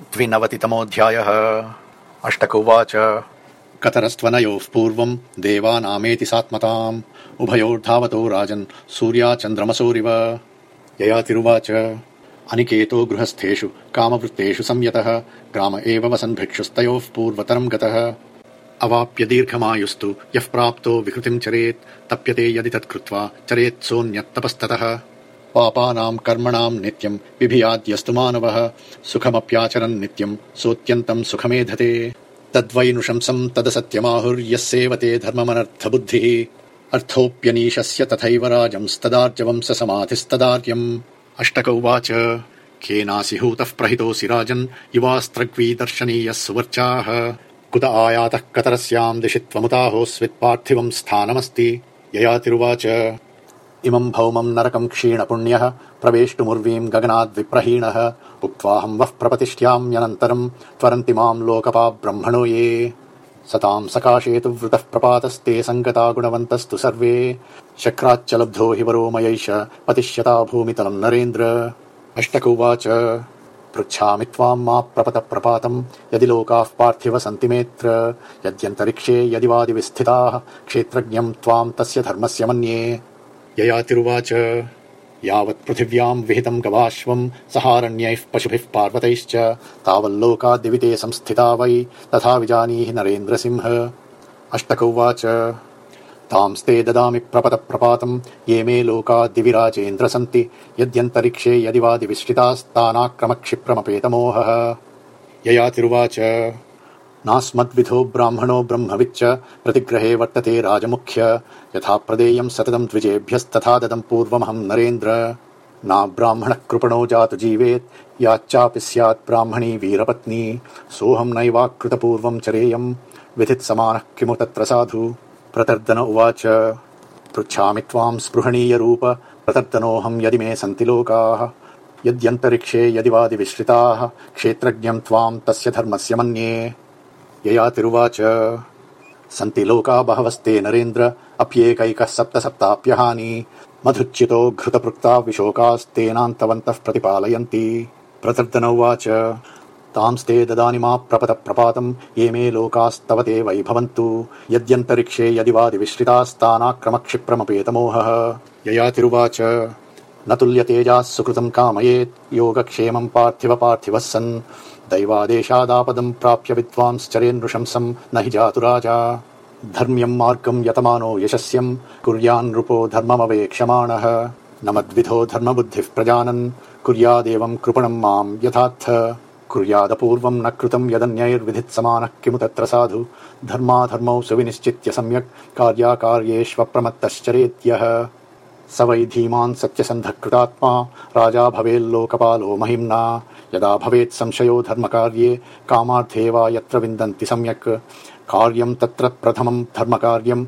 द्विनवतितमोऽध्यायः। अष्टक उवाच कतरस्त्वनयोः पूर्वम् देवानामेति सात्मताम्। उभयोर्धावतो राजन् सूर्याचन्द्रमसोरिव। ययातिरुवाच। अनिकेतो गृहस्थेषु, कामवृत्तेषु संयतः। ग्राम एव वसन् भिक्षुस्तयोः पूर्वतरम् गतः। अवाप्य दीर्घमायुस्तु, यः प्राप्तो विकृतिम् चरेत्, तप्यते यदि तत्कृत्वा चरेत् सोऽन्यत्तपस्ततः। पापानाम् कर्मणाम् नित्यम् विभियाद्यस्तु मानवः, सुखमप्याचरन् नित्यम् सोऽत्यन्तम् सुखमेधते। तद्वै नुशंसम् तदसत्यमाहुर्यः सेवते धर्ममनर्थबुद्धिः। अर्थोऽप्यनीशस्य तथैव राजंस्तदार्जवम् स समाधिस्तदार्यम् अष्टक उवाच केनासि हूतः प्रहितोऽसि राजन् युवास्त्रग्वी दर्शनीयः सुवर्चाः कुत आयातः कतरस्याम् दिशि त्वमुताहोस्वित्पार्थिवम् स्थानमस्ति। ययातिरुवाच इमम् भौमम् नरकम् क्षीणपुण्यः प्रवेष्टुमुर्वीम् गगनाद्विप्रहीणः। उक्त्वाहम् वः प्रपतिष्ठ्याम्यनन्तरम् त्वरन्ति माम् लोकपा ब्रह्मणो ये। सताम् सकाशे तु वृतः प्रपातस्ते सङ्गता गुणवन्तस्तु सर्वे। शक्राच्च लब्धो हि वरो मयैष पतिष्यता भूमितलम् नरेन्द्र। अष्टक उवाच पृच्छामि त्वाम् मा प्रपत प्रपातम् यदि लोकाः पार्थिव सन्ति मेऽत्र यद्यन्तरिक्षे यदि वादिविस्थिताः क्षेत्रज्ञम् त्वाम् तस्य धर्मस्य मन्ये ययातिरुवाच। यावत् पृथिव्याम् विहितम् गवाश्वम्, सहारण्यैः पशुभिः पार्वतैश्च। तावल्लोकाद्दिविते संस्थिता वै, तथा विजानीहि नरेन्द्रसिंह। अष्टक उवाच तांस्ते ददामि प्रपत प्रपातम् ये मे लोका दिविराजेन्द्र सन्ति। यद्यन्तरिक्षे यदि वादिविश्रितास्तानाक्रमक्षिप्रमपेतमोहः ययातिरुवाच। नास्मद्विधो ब्राह्मणो ब्रह्मविच्च प्रतिग्रहे वर्तते राजमुख्य। यथा प्रदेयम् सततम् द्विजेभ्यस्तथा ददम् पूर्वमहम् नरेन्द्र। ना ब्राह्मणः कृपणो जातु जीवेत्, याच्चापि स्यात् ब्राह्मणी वीरपत्नी। सोऽहम् नैवाकृतपूर्वम् चरेयम् विधित्समानः किमु तत्र साधु? प्रतर्दन उवाच। पृच्छामि त्वाम् स्पृहणीयरूप प्रतर्दनोऽहम् यदि मे सन्ति लोकाः। यद्यन्तरिक्षे यदि वादिविश्रिताः क्षेत्रज्ञम् त्वाम् तस्य धर्मस्य मन्ये। ययातिरुवाच सन्ति लोका बहवस्ते नरेन्द्र, अप्येकैकः सप्त सप्ताप्यहानि मधुच्युतो घृतपृक्ता विशोकास्तेनान्तवन्तः प्रतिपालयन्ति। प्रतर्दन उवाच। तांस्ते ददानि मा प्रपत प्रपातम् ये मे लोकास्तव ते वै भवन्तु यद्यन्तरिक्षे यदि वादिविश्रितास्तानाक्रमक्षिप्रमपेतमोहः ययातिरुवाच न तुल्यतेजाः सुकृतम् कामयेत्। योगक्षेमम् पार्थिव पार्थिवः सन्। दैवादेशादापदम् प्राप्य विद्वांश्चरेन्नृशंसम् न हि जातु राजा। धर्म्यम् मार्गम् यतमानो यशस्यम्। कुर्यान्नृपो धर्ममवेक्ष्यमाणः न मद्विधो धर्मबुद्धिः प्रजानन्। कुर्यादेवम् कृपणम् माम् यथार्थ। कुर्यादपूर्वम् न कृतम् यदन्यैर्विधित्समानः किमु तत्र साधु। धर्माधर्मौ सुविनिश्चित्य सम्यक् कार्याकार्येष्वप्रमत्तश्चरेत्यः। स वै धीमान् सत्यसन्धः कृतात्मा राजा भवेल्लोकपालो महिम्ना। यदा भवेत् संशयो धर्मकार्ये, कामार्थे वा यत्र विन्दन्ति सम्यक्। कार्यम् तत्र प्रथमम् धर्मकार्यम्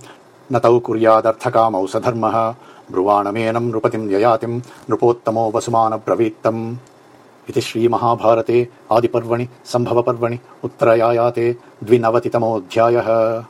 न तौ कुर्यादर्थकामौ स धर्मः। ब्रुवाणमेनम् नृपतिम् ययातिम् नृपोत्तमो वसुमानब्रवीत्तम्। इति श्रीमहाभारते आदिपर्वणि, सम्भवपर्वणि, उत्तरयायाते द्विनवतितमोऽध्यायः।